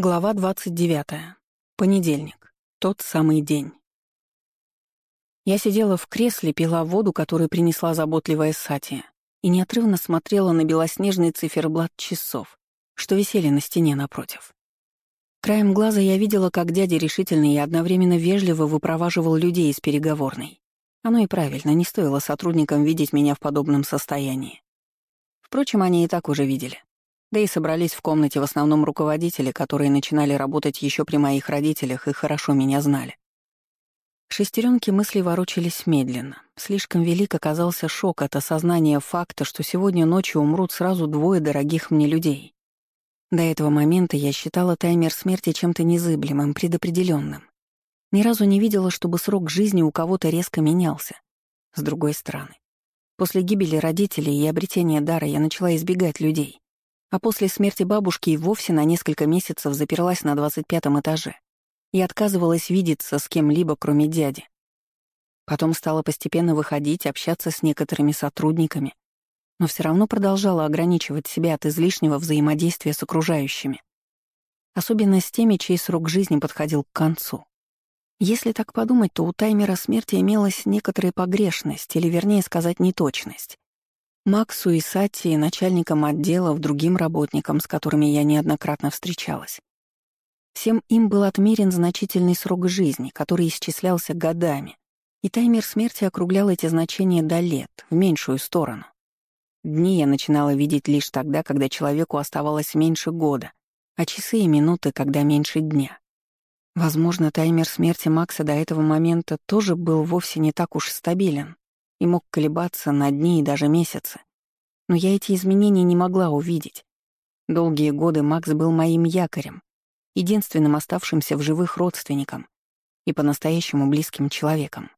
Глава 29. Понедельник. Тот самый день. Я сидела в кресле, пила воду, которую принесла заботливая Сатия, и неотрывно смотрела на белоснежный циферблат часов, что висели на стене напротив. Краем глаза я видела, как дядя решительно и одновременно вежливо выпроваживал людей из переговорной. Оно и правильно, не стоило сотрудникам видеть меня в подобном состоянии. Впрочем, они и так уже видели. Да и собрались в комнате в основном руководители, которые начинали работать еще при моих родителях и хорошо меня знали. Шестеренки мыслей ворочались медленно. Слишком велик оказался шок от осознания факта, что сегодня ночью умрут сразу двое дорогих мне людей. До этого момента я считала таймер смерти чем-то незыблемым, предопределенным. Ни разу не видела, чтобы срок жизни у кого-то резко менялся. С другой стороны, после гибели родителей и обретения дара я начала избегать людей а после смерти бабушки и вовсе на несколько месяцев заперлась на 25 этаже и отказывалась видеться с кем-либо, кроме дяди. Потом стала постепенно выходить, общаться с некоторыми сотрудниками, но все равно продолжала ограничивать себя от излишнего взаимодействия с окружающими, особенно с теми, чей срок жизни подходил к концу. Если так подумать, то у таймера смерти имелась некоторая погрешность, или вернее сказать, неточность. Максу и Сати, начальникам отделов, другим работникам, с которыми я неоднократно встречалась. Всем им был отмерен значительный срок жизни, который исчислялся годами, и таймер смерти округлял эти значения до лет, в меньшую сторону. Дни я начинала видеть лишь тогда, когда человеку оставалось меньше года, а часы и минуты, когда меньше дня. Возможно, таймер смерти Макса до этого момента тоже был вовсе не так уж стабилен, и мог колебаться на дни и даже месяцы. Но я эти изменения не могла увидеть. Долгие годы Макс был моим якорем, единственным оставшимся в живых родственником и по-настоящему близким человеком.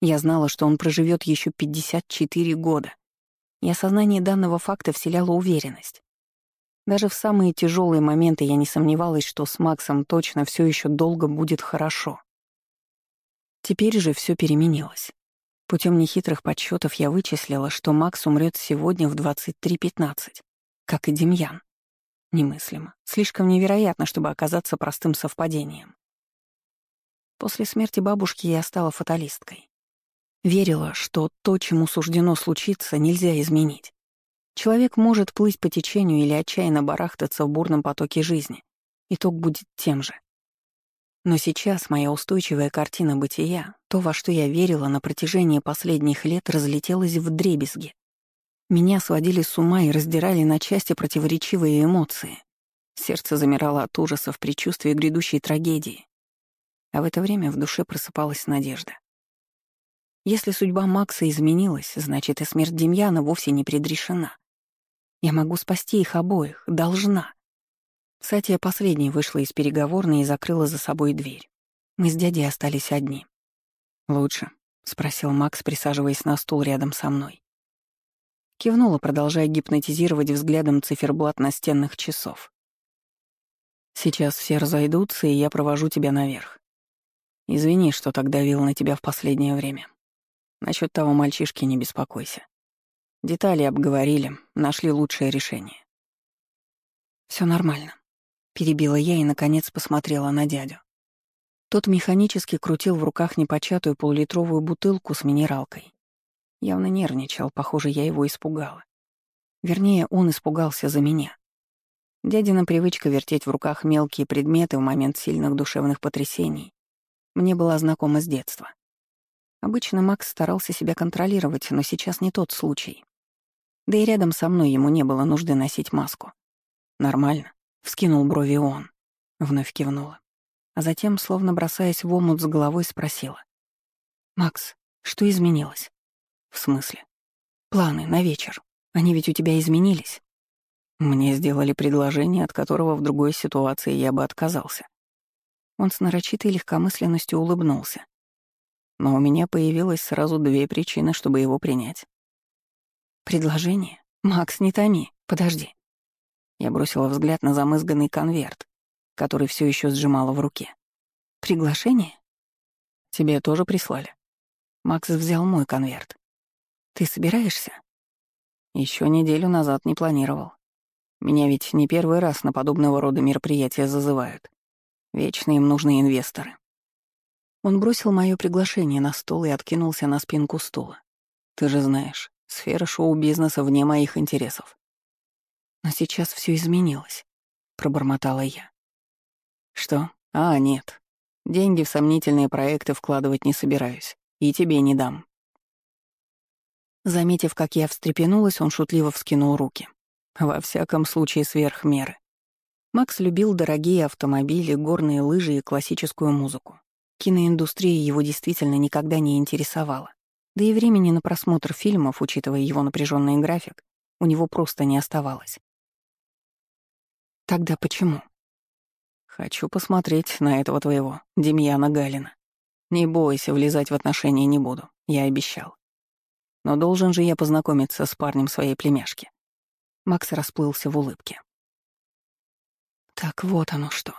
Я знала, что он проживет еще 54 года, и осознание данного факта вселяло уверенность. Даже в самые тяжелые моменты я не сомневалась, что с Максом точно все еще долго будет хорошо. Теперь же все переменилось. Путем нехитрых подсчетов я вычислила, что Макс умрет сегодня в 23.15, как и Демьян. Немыслимо. Слишком невероятно, чтобы оказаться простым совпадением. После смерти бабушки я стала фаталисткой. Верила, что то, чему суждено случиться, нельзя изменить. Человек может плыть по течению или отчаянно барахтаться в бурном потоке жизни. Итог будет тем же. Но сейчас моя устойчивая картина бытия, то, во что я верила на протяжении последних лет, разлетелась в дребезги. Меня сводили с ума и раздирали на части противоречивые эмоции. Сердце замирало от ужаса в предчувствии грядущей трагедии. А в это время в душе просыпалась надежда. Если судьба Макса изменилась, значит и смерть Демьяна вовсе не предрешена. Я могу спасти их обоих, должна. Сатия последней вышла из переговорной и закрыла за собой дверь. Мы с дядей остались одни. «Лучше», — спросил Макс, присаживаясь на стул рядом со мной. Кивнула, продолжая гипнотизировать взглядом циферблат настенных часов. «Сейчас все разойдутся, и я провожу тебя наверх. Извини, что так давил на тебя в последнее время. Насчет того мальчишки не беспокойся. Детали обговорили, нашли лучшее решение. Все нормально. Перебила я и, наконец, посмотрела на дядю. Тот механически крутил в руках непочатую полулитровую бутылку с минералкой. Явно нервничал, похоже, я его испугала. Вернее, он испугался за меня. Дядина привычка вертеть в руках мелкие предметы в момент сильных душевных потрясений мне была знакома с детства. Обычно Макс старался себя контролировать, но сейчас не тот случай. Да и рядом со мной ему не было нужды носить маску. Нормально. Вскинул брови он. Вновь кивнула. А затем, словно бросаясь в омут с головой, спросила. «Макс, что изменилось?» «В смысле?» «Планы на вечер. Они ведь у тебя изменились?» Мне сделали предложение, от которого в другой ситуации я бы отказался. Он с нарочитой легкомысленностью улыбнулся. Но у меня появилось сразу две причины, чтобы его принять. «Предложение? Макс, не томи. Подожди. Я бросила взгляд на замызганный конверт, который все еще сжимала в руке. «Приглашение?» «Тебе тоже прислали?» Макс взял мой конверт. «Ты собираешься?» Еще неделю назад не планировал. Меня ведь не первый раз на подобного рода мероприятия зазывают. Вечно им нужны инвесторы. Он бросил мое приглашение на стол и откинулся на спинку стула. Ты же знаешь, сфера шоу-бизнеса вне моих интересов. Но сейчас все изменилось, пробормотала я. Что? А, нет. Деньги в сомнительные проекты вкладывать не собираюсь. И тебе не дам. Заметив, как я встрепенулась, он шутливо вскинул руки. Во всяком случае, сверх меры. Макс любил дорогие автомобили, горные лыжи и классическую музыку. Киноиндустрия его действительно никогда не интересовала. Да и времени на просмотр фильмов, учитывая его напряженный график, у него просто не оставалось. Тогда почему? Хочу посмотреть на этого твоего, Демьяна Галина. Не бойся, влезать в отношения не буду, я обещал. Но должен же я познакомиться с парнем своей племяшки. Макс расплылся в улыбке. Так вот оно что.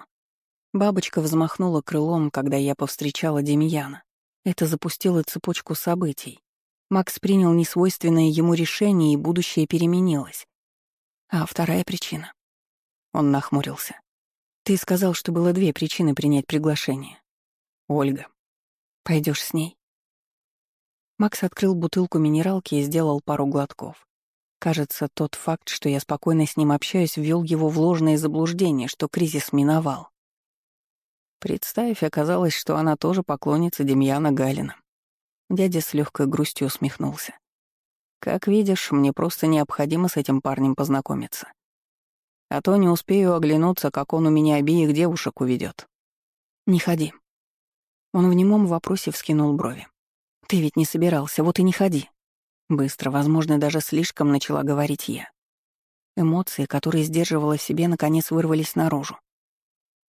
Бабочка взмахнула крылом, когда я повстречала Демьяна. Это запустило цепочку событий. Макс принял несвойственное ему решение, и будущее переменилось. А вторая причина. Он нахмурился. Ты сказал, что было две причины принять приглашение. Ольга. Пойдешь с ней? Макс открыл бутылку минералки и сделал пару глотков. Кажется, тот факт, что я спокойно с ним общаюсь, ввел его в ложное заблуждение, что кризис миновал. Представь, оказалось, что она тоже поклонница Демьяна Галина. Дядя с легкой грустью усмехнулся. Как видишь, мне просто необходимо с этим парнем познакомиться. А то не успею оглянуться, как он у меня обеих девушек уведет. Не ходи. Он в немом вопросе вскинул брови. Ты ведь не собирался, вот и не ходи. Быстро, возможно, даже слишком начала говорить я. Эмоции, которые сдерживала в себе, наконец вырвались наружу.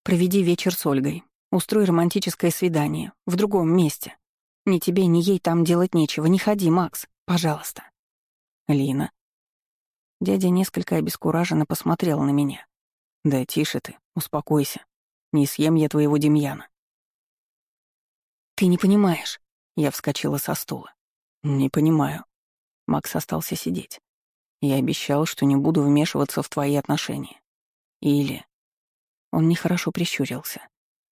Проведи вечер с Ольгой. Устрой романтическое свидание. В другом месте. Ни тебе, ни ей там делать нечего. Не ходи, Макс. Пожалуйста. Лина. Дядя несколько обескураженно посмотрел на меня. «Да тише ты, успокойся. Не съем я твоего Демьяна». «Ты не понимаешь». Я вскочила со стула. «Не понимаю». Макс остался сидеть. «Я обещал, что не буду вмешиваться в твои отношения. Или...» Он нехорошо прищурился.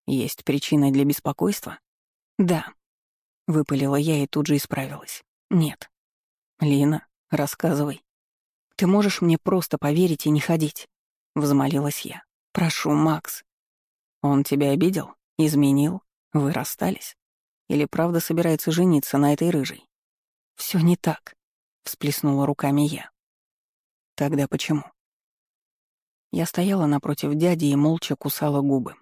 «Есть причина для беспокойства?» «Да», — выпалила я и тут же исправилась. «Нет». «Лина, рассказывай». Ты можешь мне просто поверить и не ходить?» — взмолилась я. «Прошу, Макс». «Он тебя обидел? Изменил? Вы расстались? Или правда собирается жениться на этой рыжей?» Все не так», — всплеснула руками я. «Тогда почему?» Я стояла напротив дяди и молча кусала губы.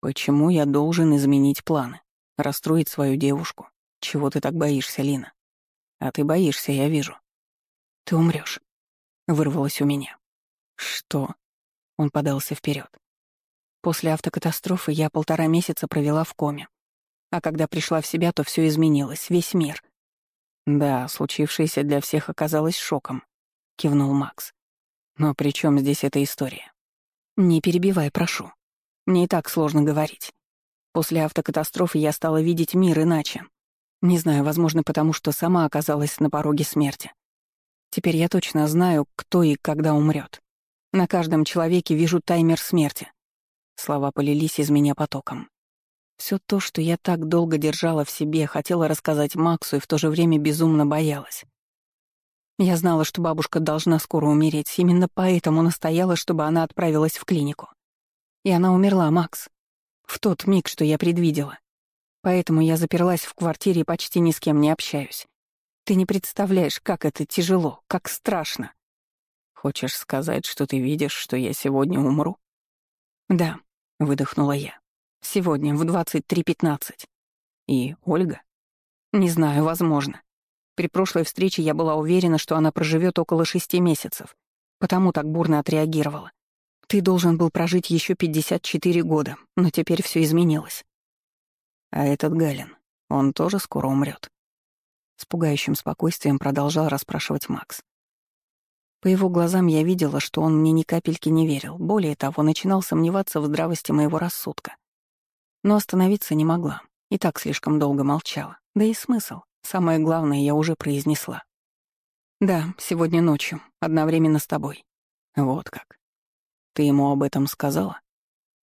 «Почему я должен изменить планы? Расстроить свою девушку? Чего ты так боишься, Лина? А ты боишься, я вижу. Ты умрешь вырвалось у меня. Что? Он подался вперед. После автокатастрофы я полтора месяца провела в коме. А когда пришла в себя, то все изменилось, весь мир. Да, случившееся для всех оказалось шоком, кивнул Макс. Но при чем здесь эта история? Не перебивай, прошу. Мне и так сложно говорить. После автокатастрофы я стала видеть мир иначе. Не знаю, возможно, потому что сама оказалась на пороге смерти. Теперь я точно знаю, кто и когда умрет. На каждом человеке вижу таймер смерти. Слова полились из меня потоком. Все то, что я так долго держала в себе, хотела рассказать Максу и в то же время безумно боялась. Я знала, что бабушка должна скоро умереть, именно поэтому настояла, чтобы она отправилась в клинику. И она умерла, Макс. В тот миг, что я предвидела. Поэтому я заперлась в квартире и почти ни с кем не общаюсь. Ты не представляешь, как это тяжело, как страшно. Хочешь сказать, что ты видишь, что я сегодня умру? Да, выдохнула я. Сегодня в 23.15. И Ольга? Не знаю, возможно. При прошлой встрече я была уверена, что она проживет около шести месяцев, потому так бурно отреагировала. Ты должен был прожить еще 54 года, но теперь все изменилось. А этот Галин, он тоже скоро умрет. С пугающим спокойствием продолжал расспрашивать Макс. По его глазам я видела, что он мне ни капельки не верил. Более того, начинал сомневаться в здравости моего рассудка. Но остановиться не могла. И так слишком долго молчала. Да и смысл. Самое главное я уже произнесла. «Да, сегодня ночью, одновременно с тобой». Вот как. Ты ему об этом сказала?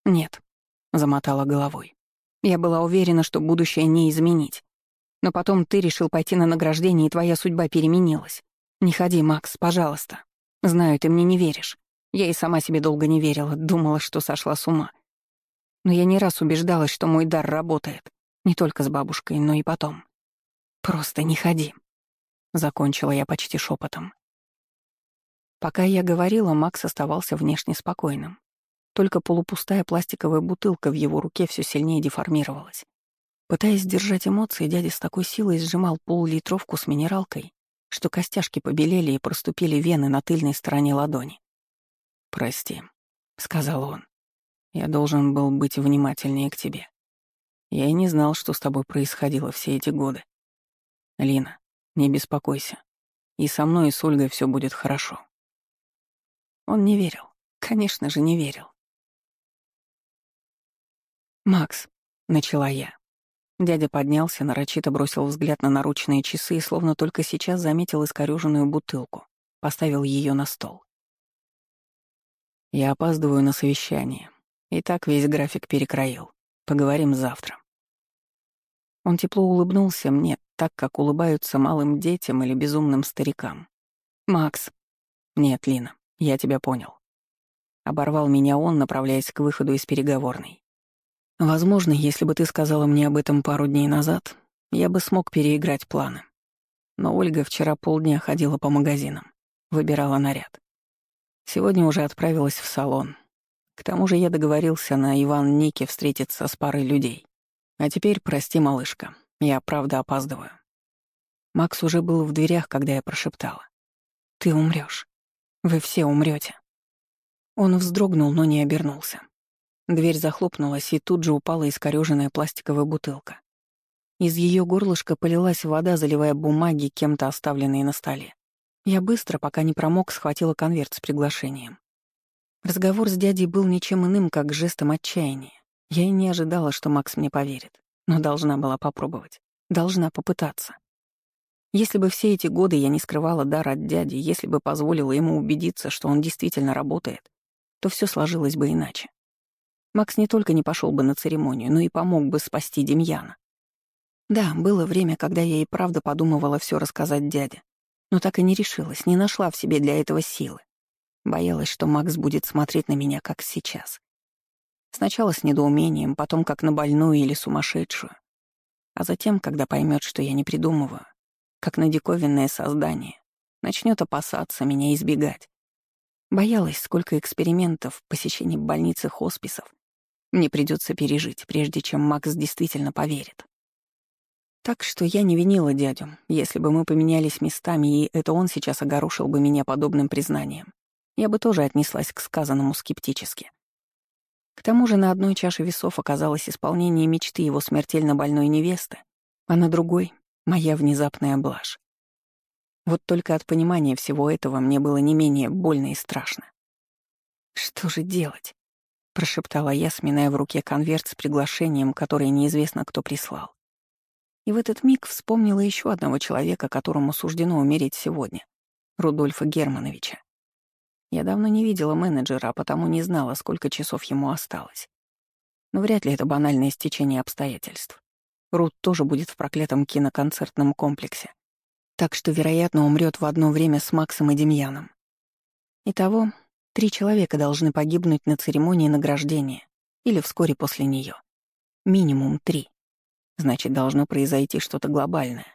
Нет, замотала головой. Я была уверена, что будущее не изменить. Но потом ты решил пойти на награждение, и твоя судьба переменилась. Не ходи, Макс, пожалуйста. Знаю, ты мне не веришь. Я и сама себе долго не верила, думала, что сошла с ума. Но я не раз убеждалась, что мой дар работает. Не только с бабушкой, но и потом. Просто не ходи. Закончила я почти шепотом. Пока я говорила, Макс оставался внешне спокойным. Только полупустая пластиковая бутылка в его руке все сильнее деформировалась. Пытаясь сдержать эмоции, дядя с такой силой сжимал пол-литровку с минералкой, что костяшки побелели и проступили вены на тыльной стороне ладони. «Прости», — сказал он. «Я должен был быть внимательнее к тебе. Я и не знал, что с тобой происходило все эти годы. Лина, не беспокойся. И со мной, и с Ольгой все будет хорошо. Он не верил. Конечно же, не верил. «Макс», — начала я. Дядя поднялся, нарочито бросил взгляд на наручные часы и словно только сейчас заметил искорёженную бутылку, поставил ее на стол. «Я опаздываю на совещание. И так весь график перекроил. Поговорим завтра». Он тепло улыбнулся мне, так как улыбаются малым детям или безумным старикам. «Макс». «Нет, Лина, я тебя понял. Оборвал меня он, направляясь к выходу из переговорной. Возможно, если бы ты сказала мне об этом пару дней назад, я бы смог переиграть планы. Но Ольга вчера полдня ходила по магазинам, выбирала наряд. Сегодня уже отправилась в салон. К тому же я договорился на Иван Нике встретиться с парой людей. А теперь прости, малышка, я правда опаздываю. Макс уже был в дверях, когда я прошептала. «Ты умрёшь. Вы все умрете. Он вздрогнул, но не обернулся. Дверь захлопнулась, и тут же упала искорёженная пластиковая бутылка. Из ее горлышка полилась вода, заливая бумаги, кем-то оставленные на столе. Я быстро, пока не промок, схватила конверт с приглашением. Разговор с дядей был ничем иным, как жестом отчаяния. Я и не ожидала, что Макс мне поверит, но должна была попробовать. Должна попытаться. Если бы все эти годы я не скрывала дар от дяди, если бы позволила ему убедиться, что он действительно работает, то все сложилось бы иначе. Макс не только не пошел бы на церемонию, но и помог бы спасти Демьяна. Да, было время, когда я и правда подумывала все рассказать дяде, но так и не решилась, не нашла в себе для этого силы. Боялась, что Макс будет смотреть на меня, как сейчас. Сначала с недоумением, потом как на больную или сумасшедшую. А затем, когда поймет, что я не придумываю, как на диковинное создание, начнет опасаться меня избегать. Боялась, сколько экспериментов, посещений больниц и хосписов мне придется пережить, прежде чем Макс действительно поверит. Так что я не винила дядю, если бы мы поменялись местами, и это он сейчас огорошил бы меня подобным признанием. Я бы тоже отнеслась к сказанному скептически. К тому же на одной чаше весов оказалось исполнение мечты его смертельно больной невесты, а на другой Моя внезапная блажь. Вот только от понимания всего этого мне было не менее больно и страшно. «Что же делать?» — прошептала я, сминая в руке конверт с приглашением, которое неизвестно кто прислал. И в этот миг вспомнила еще одного человека, которому суждено умереть сегодня — Рудольфа Германовича. Я давно не видела менеджера, а потому не знала, сколько часов ему осталось. Но вряд ли это банальное стечение обстоятельств. Рут тоже будет в проклятом киноконцертном комплексе. Так что, вероятно, умрет в одно время с Максом и Демьяном. Итого, три человека должны погибнуть на церемонии награждения или вскоре после нее. Минимум три. Значит, должно произойти что-то глобальное.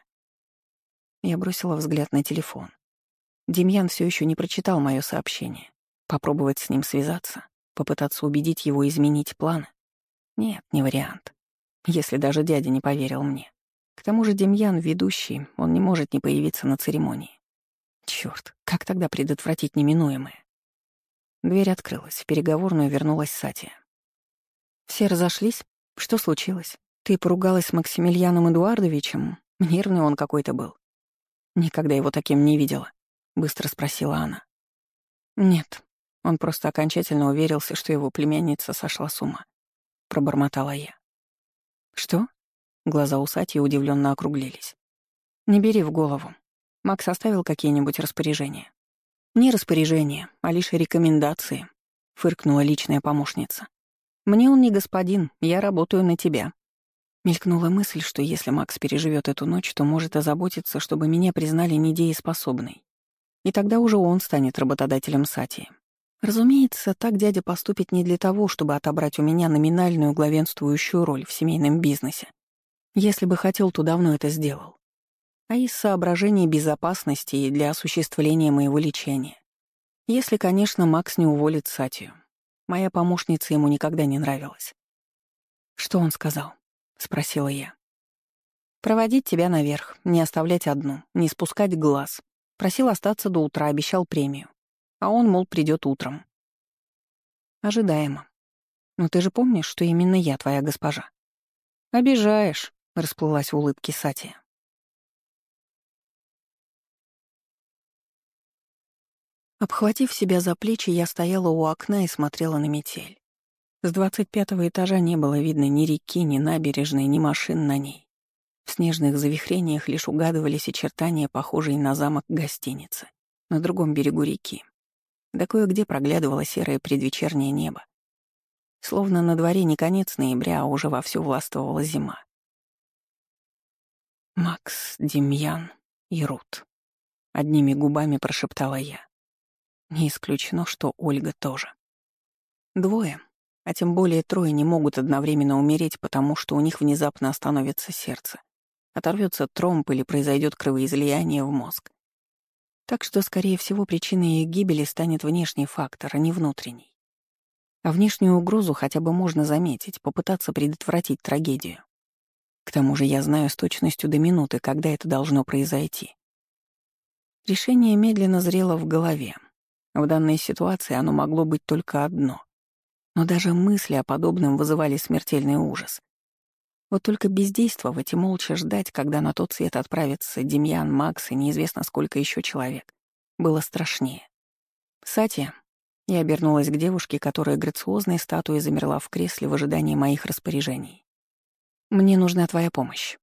Я бросила взгляд на телефон. Демьян все еще не прочитал мое сообщение. Попробовать с ним связаться, попытаться убедить его изменить планы? Нет, не вариант если даже дядя не поверил мне. К тому же Демьян — ведущий, он не может не появиться на церемонии. Чёрт, как тогда предотвратить неминуемое? Дверь открылась, в переговорную вернулась Сатия. Все разошлись? Что случилось? Ты поругалась с Максимилианом Эдуардовичем? Нервный он какой-то был. Никогда его таким не видела, — быстро спросила она. Нет, он просто окончательно уверился, что его племянница сошла с ума. Пробормотала я. «Что?» Глаза у Сати удивленно округлились. «Не бери в голову. Макс оставил какие-нибудь распоряжения?» «Не распоряжение, а лишь рекомендации», — фыркнула личная помощница. «Мне он не господин, я работаю на тебя». Мелькнула мысль, что если Макс переживет эту ночь, то может озаботиться, чтобы меня признали недееспособной. И тогда уже он станет работодателем Сати. Разумеется, так дядя поступит не для того, чтобы отобрать у меня номинальную главенствующую роль в семейном бизнесе. Если бы хотел, то давно это сделал. А из соображений безопасности и для осуществления моего лечения. Если, конечно, Макс не уволит Сатию. Моя помощница ему никогда не нравилась. «Что он сказал?» — спросила я. «Проводить тебя наверх, не оставлять одну, не спускать глаз. Просил остаться до утра, обещал премию. А он, мол, придет утром. Ожидаемо. Но ты же помнишь, что именно я твоя госпожа? Обижаешь, расплылась в улыбке Сатия. Обхватив себя за плечи, я стояла у окна и смотрела на метель. С двадцать пятого этажа не было видно ни реки, ни набережной, ни машин на ней. В снежных завихрениях лишь угадывались очертания, похожие на замок гостиницы, на другом берегу реки. Да кое-где проглядывало серое предвечернее небо. Словно на дворе не конец ноября, а уже вовсю властвовала зима. «Макс, Демьян и Рут», — одними губами прошептала я. Не исключено, что Ольга тоже. Двое, а тем более трое не могут одновременно умереть, потому что у них внезапно остановится сердце оторвется тромб или произойдет кровоизлияние в мозг. Так что, скорее всего, причиной их гибели станет внешний фактор, а не внутренний. А внешнюю угрозу хотя бы можно заметить, попытаться предотвратить трагедию. К тому же я знаю с точностью до минуты, когда это должно произойти. Решение медленно зрело в голове. В данной ситуации оно могло быть только одно. Но даже мысли о подобном вызывали смертельный ужас — вот только бездействовать и молча ждать, когда на тот свет отправятся Демьян, Макс и неизвестно сколько еще человек, было страшнее. «Сатия», я обернулась к девушке, которая грациозной статуей замерла в кресле в ожидании моих распоряжений. «Мне нужна твоя помощь».